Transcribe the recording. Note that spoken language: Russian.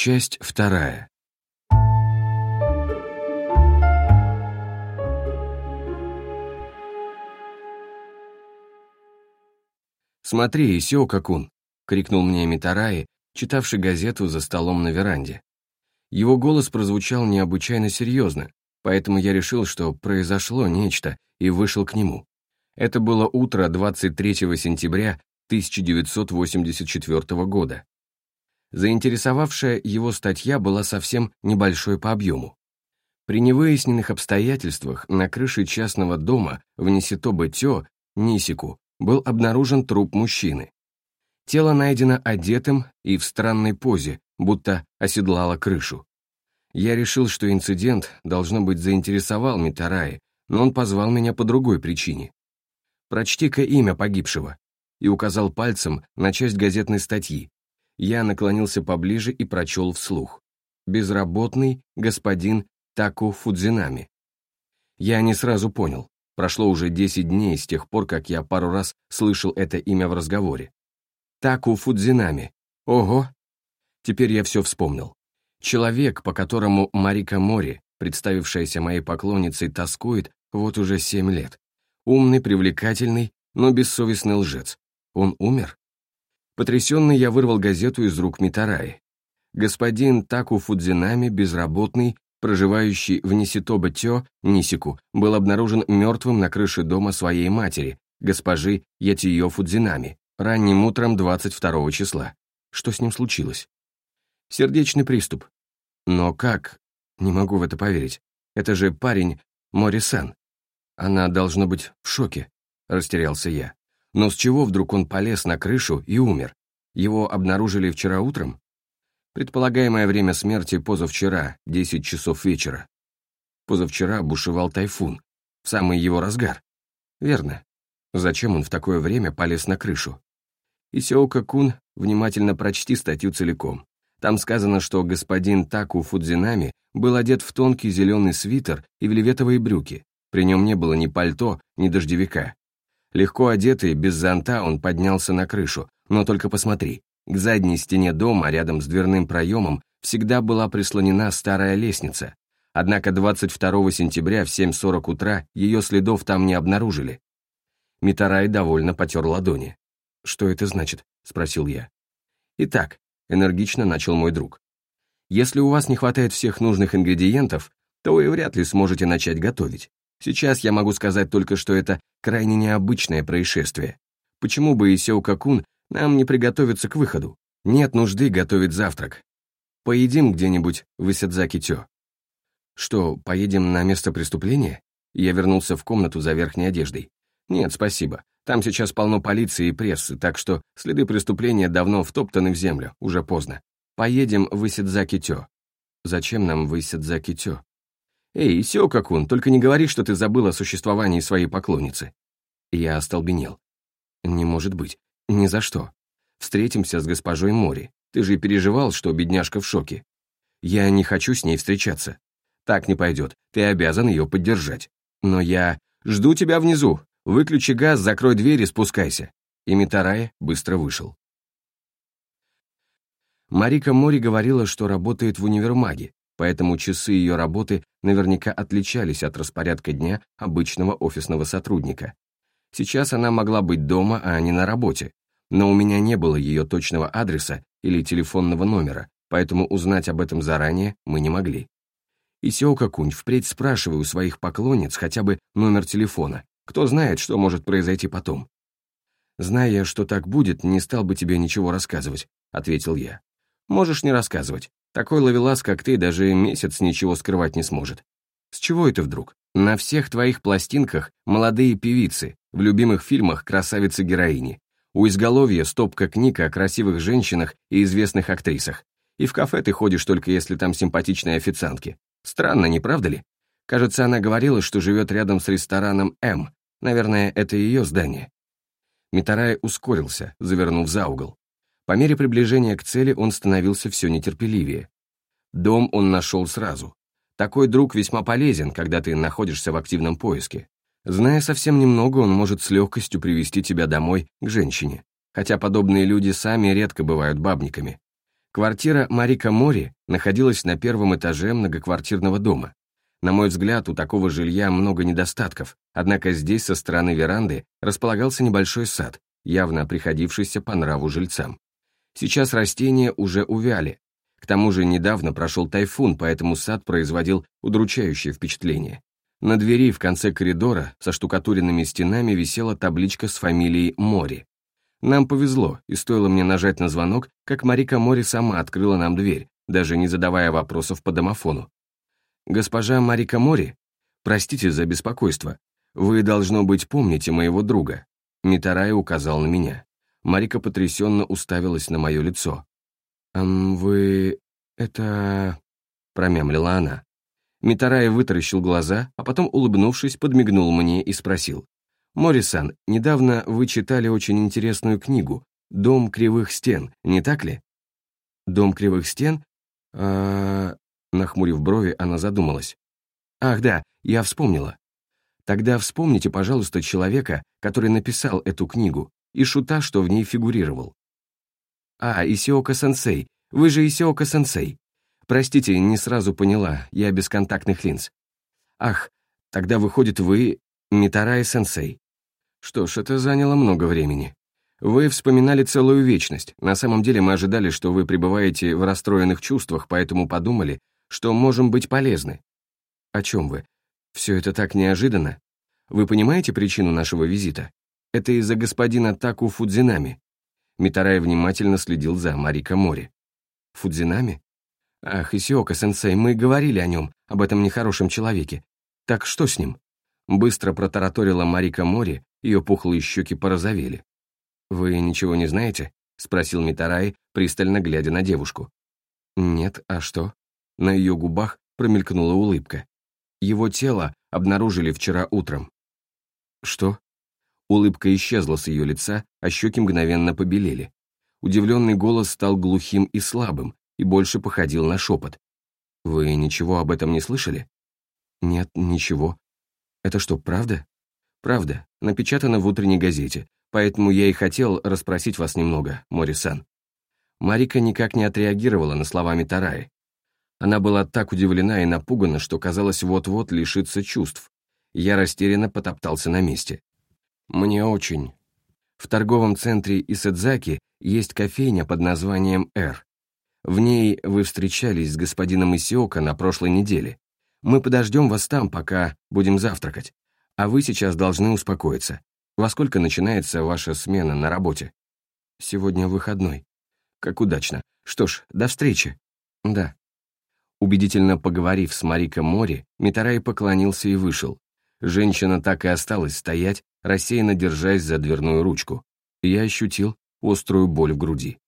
Часть вторая. «Смотри, Исио-какун!» — крикнул мне Митараи, читавший газету за столом на веранде. Его голос прозвучал необычайно серьезно, поэтому я решил, что произошло нечто, и вышел к нему. Это было утро 23 сентября 1984 года. Заинтересовавшая его статья была совсем небольшой по объему. При невыясненных обстоятельствах на крыше частного дома в Ниситобе-Тё, Нисику, был обнаружен труп мужчины. Тело найдено одетым и в странной позе, будто оседлало крышу. Я решил, что инцидент, должно быть, заинтересовал Митараи, но он позвал меня по другой причине. «Прочти-ка имя погибшего», и указал пальцем на часть газетной статьи. Я наклонился поближе и прочел вслух. «Безработный господин Таку Фудзинами». Я не сразу понял. Прошло уже 10 дней с тех пор, как я пару раз слышал это имя в разговоре. Таку Фудзинами. Ого! Теперь я все вспомнил. Человек, по которому Марика Мори, представившаяся моей поклонницей, тоскует вот уже семь лет. Умный, привлекательный, но бессовестный лжец. Он умер? Потрясенный я вырвал газету из рук Митараи. Господин Таку Фудзинами, безработный, проживающий в Ниситоба-Тё, Нисику, был обнаружен мертвым на крыше дома своей матери, госпожи Ятиё Фудзинами, ранним утром 22 числа. Что с ним случилось? Сердечный приступ. Но как? Не могу в это поверить. Это же парень Мори-сан. Она должна быть в шоке, растерялся я. Но с чего вдруг он полез на крышу и умер? Его обнаружили вчера утром? Предполагаемое время смерти позавчера, 10 часов вечера. Позавчера бушевал тайфун, в самый его разгар. Верно. Зачем он в такое время полез на крышу? Исиока Кун, внимательно прочти статью целиком. Там сказано, что господин Таку Фудзинами был одет в тонкий зеленый свитер и в леветовые брюки. При нем не было ни пальто, ни дождевика. Легко одетый, без зонта, он поднялся на крышу, но только посмотри. К задней стене дома, рядом с дверным проемом, всегда была прислонена старая лестница. Однако 22 сентября в 7.40 утра ее следов там не обнаружили. Митарай довольно потер ладони. «Что это значит?» — спросил я. «Итак», — энергично начал мой друг. «Если у вас не хватает всех нужных ингредиентов, то вы вряд ли сможете начать готовить. Сейчас я могу сказать только, что это крайне необычное происшествие. Почему бы Исеу Какун нам не приготовиться к выходу? Нет нужды готовить завтрак. Поедим где-нибудь в Исидзаки-тё. Что, поедем на место преступления? Я вернулся в комнату за верхней одеждой. Нет, спасибо. Там сейчас полно полиции и прессы, так что следы преступления давно втоптаны в землю, уже поздно. Поедем в Исидзаки-тё. Зачем нам в Исидзаки-тё? «Эй, Сё, как он, только не говори, что ты забыл о существовании своей поклонницы». Я остолбенел. «Не может быть. Ни за что. Встретимся с госпожой Мори. Ты же переживал, что бедняжка в шоке. Я не хочу с ней встречаться. Так не пойдет. Ты обязан ее поддержать. Но я... Жду тебя внизу. Выключи газ, закрой дверь и спускайся». И Митарая быстро вышел. Марика Мори говорила, что работает в универмаге, поэтому часы ее работы наверняка отличались от распорядка дня обычного офисного сотрудника. Сейчас она могла быть дома, а не на работе, но у меня не было ее точного адреса или телефонного номера, поэтому узнать об этом заранее мы не могли. И Сеока-кунь, впредь спрашивай у своих поклонниц хотя бы номер телефона, кто знает, что может произойти потом. «Зная, что так будет, не стал бы тебе ничего рассказывать», — ответил я. «Можешь не рассказывать. Такой ловелас, как ты, даже месяц ничего скрывать не сможет. С чего это вдруг? На всех твоих пластинках молодые певицы, в любимых фильмах красавицы-героини. У изголовья стопка книг о красивых женщинах и известных актрисах. И в кафе ты ходишь только если там симпатичные официантки. Странно, не правда ли? Кажется, она говорила, что живет рядом с рестораном «М». Наверное, это ее здание. Митарай ускорился, завернув за угол. По мере приближения к цели он становился все нетерпеливее. Дом он нашел сразу. Такой друг весьма полезен, когда ты находишься в активном поиске. Зная совсем немного, он может с легкостью привести тебя домой к женщине, хотя подобные люди сами редко бывают бабниками. Квартира Марика Мори находилась на первом этаже многоквартирного дома. На мой взгляд, у такого жилья много недостатков, однако здесь со стороны веранды располагался небольшой сад, явно приходившийся по нраву жильцам. Сейчас растения уже увяли. К тому же недавно прошел тайфун, поэтому сад производил удручающее впечатление. На двери в конце коридора со штукатуренными стенами висела табличка с фамилией Мори. Нам повезло, и стоило мне нажать на звонок, как Марика Мори сама открыла нам дверь, даже не задавая вопросов по домофону. «Госпожа Марика Мори, простите за беспокойство. Вы, должно быть, помните моего друга». Митарай указал на меня. Марика потрясенно уставилась на мое лицо. «Эм, вы... это...» — промямлила она. Митарай вытаращил глаза, а потом, улыбнувшись, подмигнул мне и спросил. «Морисан, недавно вы читали очень интересную книгу «Дом кривых стен», не так ли?» «Дом кривых стен?» а Нахмурив брови, она задумалась. «Ах да, я вспомнила. Тогда вспомните, пожалуйста, человека, который написал эту книгу, и шута, что в ней фигурировал. А, Исиока-сенсей, вы же Исиока-сенсей. Простите, не сразу поняла, я без контактных линз. Ах, тогда выходит вы Митарай-сенсей. Что ж, это заняло много времени. Вы вспоминали целую вечность. На самом деле мы ожидали, что вы пребываете в расстроенных чувствах, поэтому подумали, что можем быть полезны. О чем вы? Все это так неожиданно. Вы понимаете причину нашего визита? Это из-за господина Таку Фудзинами. Митарай внимательно следил за Марика Мори. Фудзинами? Ах, Исиока-сенсей, мы говорили о нем, об этом нехорошем человеке. Так что с ним? Быстро протараторила Марика Мори, ее пухлые щеки порозовели. «Вы ничего не знаете?» — спросил Митарай, пристально глядя на девушку. «Нет, а что?» На ее губах промелькнула улыбка. Его тело обнаружили вчера утром. «Что?» Улыбка исчезла с ее лица, а щеки мгновенно побелели. Удивленный голос стал глухим и слабым, и больше походил на шепот. «Вы ничего об этом не слышали?» «Нет, ничего. Это что, правда?» «Правда, напечатано в утренней газете, поэтому я и хотел расспросить вас немного, Морисан». Марика никак не отреагировала на словами Тараи. Она была так удивлена и напугана, что казалось вот-вот лишиться чувств. Я растерянно потоптался на месте. «Мне очень». В торговом центре Исэдзаки есть кофейня под названием «Р». В ней вы встречались с господином Исиока на прошлой неделе. Мы подождем вас там, пока будем завтракать. А вы сейчас должны успокоиться. Во сколько начинается ваша смена на работе? Сегодня выходной. Как удачно. Что ж, до встречи. Да. Убедительно поговорив с Марико Мори, Митарай поклонился и вышел. Женщина так и осталась стоять, рассеянно держась за дверную ручку. Я ощутил острую боль в груди.